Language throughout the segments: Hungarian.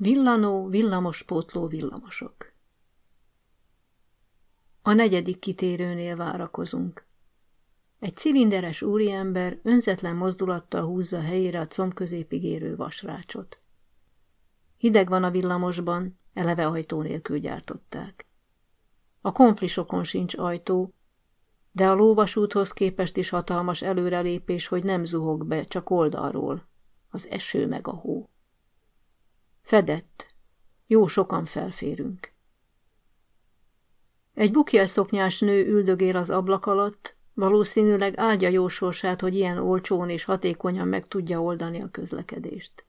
Villanó, villamospótló villamosok. A negyedik kitérőnél várakozunk. Egy cilinderes úriember önzetlen mozdulattal húzza helyére a comb érő vasrácsot. Hideg van a villamosban, eleve ajtó nélkül gyártották. A konflisokon sincs ajtó, de a lóvasúthoz képest is hatalmas előrelépés, hogy nem zuhog be, csak oldalról. Az eső meg a hó. Fedett. Jó sokan felférünk. Egy bukjelszoknyás nő üldögél az ablak alatt, valószínűleg áldja jó sorsát, hogy ilyen olcsón és hatékonyan meg tudja oldani a közlekedést.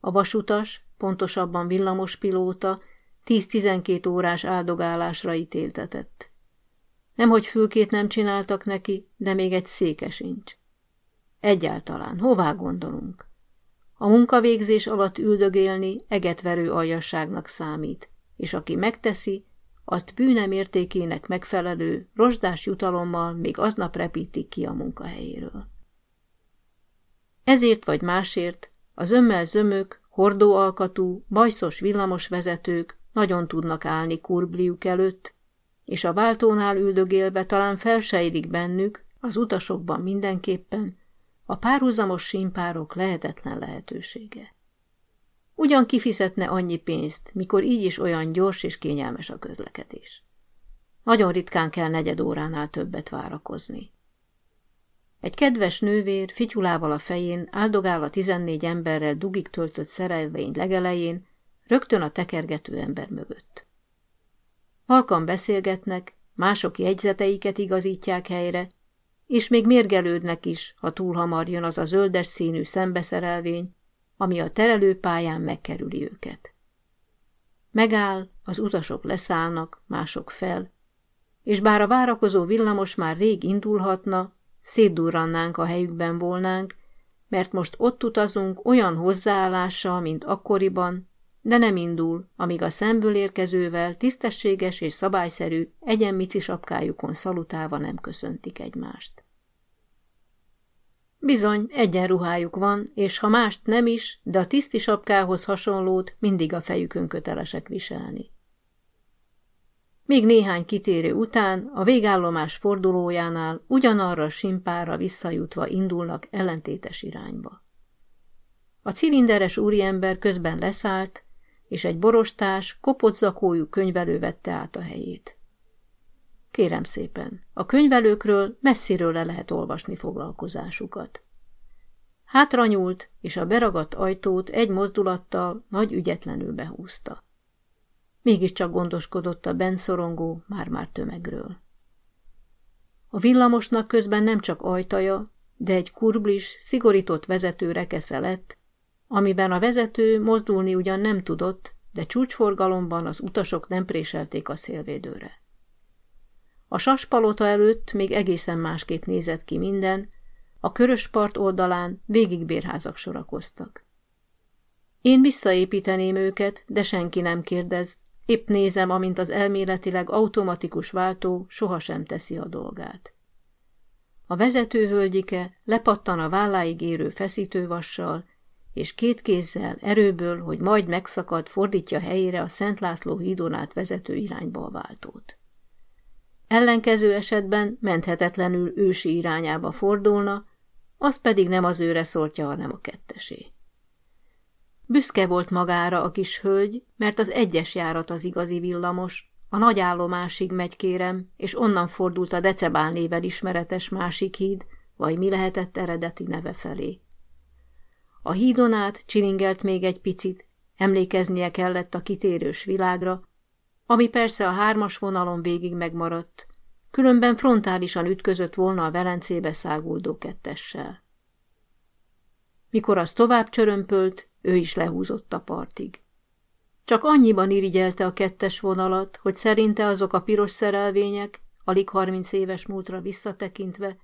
A vasutas, pontosabban villamospilóta 10-12 órás áldogálásra ítéltetett. Nemhogy fülkét nem csináltak neki, de még egy széke sincs. Egyáltalán, hová gondolunk? A munkavégzés alatt üldögélni egetverő aljasságnak számít, és aki megteszi, azt bűnem értékének megfelelő, rozsdás jutalommal még aznap repítik ki a munkahelyéről. Ezért vagy másért a zömmel zömök, hordóalkatú, bajszos villamosvezetők nagyon tudnak állni kurbliuk előtt, és a váltónál üldögélve talán felsejlik bennük, az utasokban mindenképpen, a párhuzamos símpárok lehetetlen lehetősége. Ugyan kifizetne annyi pénzt, mikor így is olyan gyors és kényelmes a közlekedés. Nagyon ritkán kell negyed óránál többet várakozni. Egy kedves nővér fityulával a fején áldogál a tizennégy emberrel dugig töltött szerelvény legelején, rögtön a tekergető ember mögött. Halkan beszélgetnek, mások jegyzeteiket igazítják helyre, és még mérgelődnek is, ha túl hamar jön az a zöldes színű szembeszerelvény, ami a terelőpályán megkerüli őket. Megáll, az utasok leszállnak, mások fel, és bár a várakozó villamos már rég indulhatna, szétdurrannánk a helyükben volnánk, mert most ott utazunk olyan hozzáállással, mint akkoriban, de nem indul, amíg a szemből érkezővel tisztességes és szabályszerű egyenmici sapkájukon szalutálva nem köszöntik egymást. Bizony, egyenruhájuk van, és ha mást nem is, de a tiszti sapkához hasonlót mindig a fejükön kötelesek viselni. Még néhány kitérő után a végállomás fordulójánál ugyanarra a simpára visszajutva indulnak ellentétes irányba. A cilinderes úriember közben leszállt, és egy borostás, kopott zakójú könyvelő vette át a helyét. Kérem szépen, a könyvelőkről messziről le lehet olvasni foglalkozásukat. Hátra nyúlt, és a beragadt ajtót egy mozdulattal nagy ügyetlenül behúzta. Mégiscsak gondoskodott a benszorongó már-már tömegről. A villamosnak közben nem csak ajtaja, de egy kurblis, szigorított vezető rekesze lett, amiben a vezető mozdulni ugyan nem tudott, de csúcsforgalomban az utasok nem préselték a szélvédőre. A saspalota előtt még egészen másképp nézett ki minden, a körös part oldalán végig bérházak sorakoztak. Én visszaépíteném őket, de senki nem kérdez, épp nézem, amint az elméletileg automatikus váltó sohasem teszi a dolgát. A vezetőhölgyike lepattan a válláig érő feszítővassal, és két kézzel erőből, hogy majd megszakad, fordítja helyére a Szent László hídon át vezető irányba a váltót. Ellenkező esetben menthetetlenül ősi irányába fordulna, az pedig nem az őre szortja, hanem a kettesé. Büszke volt magára a kis hölgy, mert az egyes járat az igazi villamos, a nagy állomásig megy kérem, és onnan fordult a Decebál nével ismeretes másik híd, vagy mi lehetett eredeti neve felé. A hídon át csilingelt még egy picit, emlékeznie kellett a kitérős világra, ami persze a hármas vonalon végig megmaradt, különben frontálisan ütközött volna a Velencébe száguldó kettessel. Mikor az tovább csörömpölt, ő is lehúzott a partig. Csak annyiban irigyelte a kettes vonalat, hogy szerinte azok a piros szerelvények, alig harminc éves múltra visszatekintve,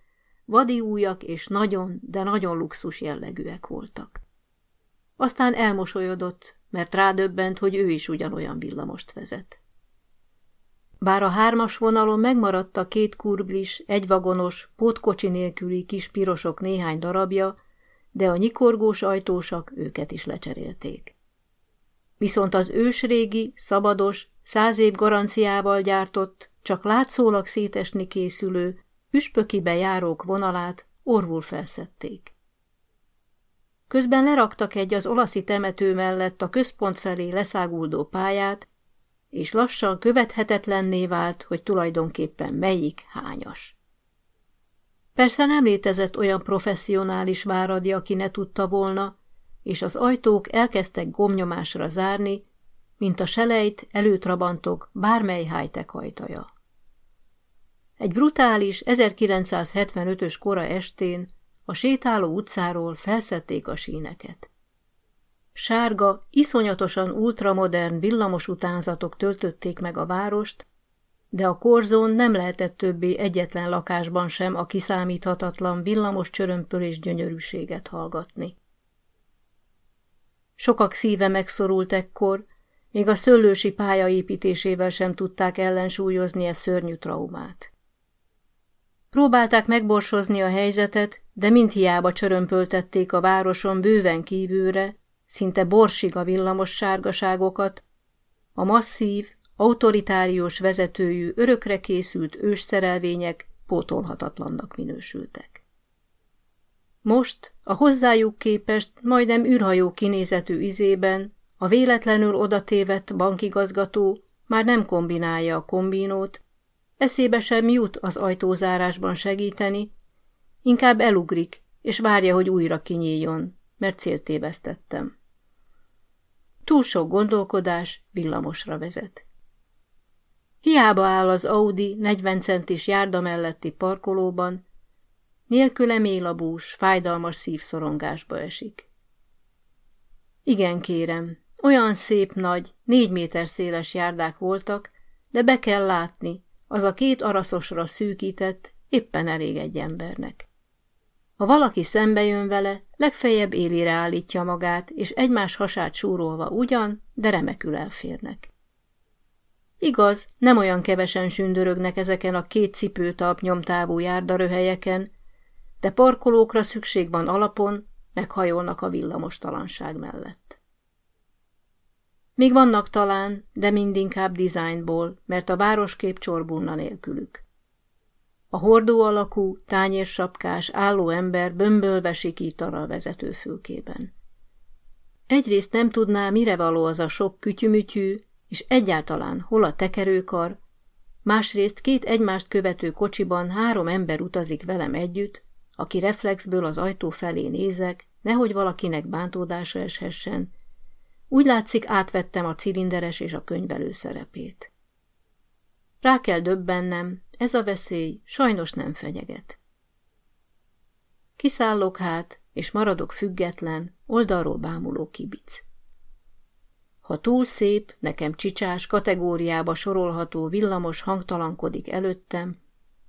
vadi újak és nagyon, de nagyon luxus jellegűek voltak. Aztán elmosolyodott, mert rádöbbent, hogy ő is ugyanolyan villamost vezet. Bár a hármas vonalon megmaradt a két kurblis, egyvagonos, pótkocsi nélküli kis pirosok néhány darabja, de a nyikorgós ajtósak őket is lecserélték. viszont az ősrégi, szabados, száz év garanciával gyártott, csak látszólag szétesni készülő, püspökibe járók vonalát orvul felszették. Közben leraktak egy az olaszi temető mellett a központ felé leszáguldó pályát, és lassan követhetetlenné vált, hogy tulajdonképpen melyik hányas. Persze nem létezett olyan professzionális váradi, aki ne tudta volna, és az ajtók elkezdtek gomnyomásra zárni, mint a selejt előtrabantok bármely high ajtaja. Egy brutális 1975-ös kora estén a sétáló utcáról felszették a síneket. Sárga, iszonyatosan ultramodern villamos utánzatok töltötték meg a várost, de a korzón nem lehetett többé egyetlen lakásban sem a kiszámíthatatlan villamos csörömpölés gyönyörűséget hallgatni. Sokak szíve megszorult ekkor, még a szőlősi pályaépítésével sem tudták ellensúlyozni e szörnyű traumát. Próbálták megborsozni a helyzetet, de mind hiába csörömpöltették a városon bőven kívülre, szinte borsig a villamos sárgaságokat, a masszív, autoritárius vezetőjű, örökre készült ősszerelvények pótolhatatlannak minősültek. Most, a hozzájuk képest majdnem űrhajó kinézetű izében, a véletlenül odatévett bankigazgató már nem kombinálja a kombinót, eszébe sem jut az ajtózárásban segíteni, inkább elugrik, és várja, hogy újra kinyíljon, mert célt tévesztettem. Túl sok gondolkodás villamosra vezet. Hiába áll az Audi 40 centis járda melletti parkolóban, nélküle mélabús, fájdalmas szívszorongásba esik. Igen, kérem, olyan szép nagy, négy méter széles járdák voltak, de be kell látni, az a két araszosra szűkített, éppen elég egy embernek. Ha valaki szembe jön vele, legfeljebb élire állítja magát, és egymás hasát súrolva ugyan, de remekül elférnek. Igaz, nem olyan kevesen sündörögnek ezeken a két cipőtalp nyomtávú járdaröhelyeken, de parkolókra szükség van alapon, meghajolnak a villamostalanság mellett. Még vannak talán, de mindinkább dizájnból, mert a városkép csorbulna nélkülük. A hordó alakú, tányérsapkás, álló ember bömbölve sikít a vezetőfülkében. Egyrészt nem tudná, mire való az a sok kütyümütyű, és egyáltalán hol a tekerőkar, másrészt két egymást követő kocsiban három ember utazik velem együtt, aki reflexből az ajtó felé nézek, nehogy valakinek bántódása eshessen. Úgy látszik, átvettem a cilinderes és a könyvelő szerepét. Rá kell döbbennem, ez a veszély sajnos nem fenyeget. Kiszállok hát, és maradok független, oldalról bámuló kibic. Ha túl szép, nekem csicsás kategóriába sorolható villamos hangtalankodik előttem,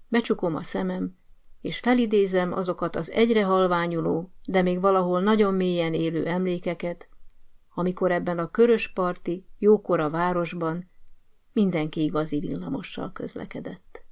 becsukom a szemem, és felidézem azokat az egyre halványuló, de még valahol nagyon mélyen élő emlékeket, amikor ebben a körösparti, jókora városban mindenki igazi villamossal közlekedett.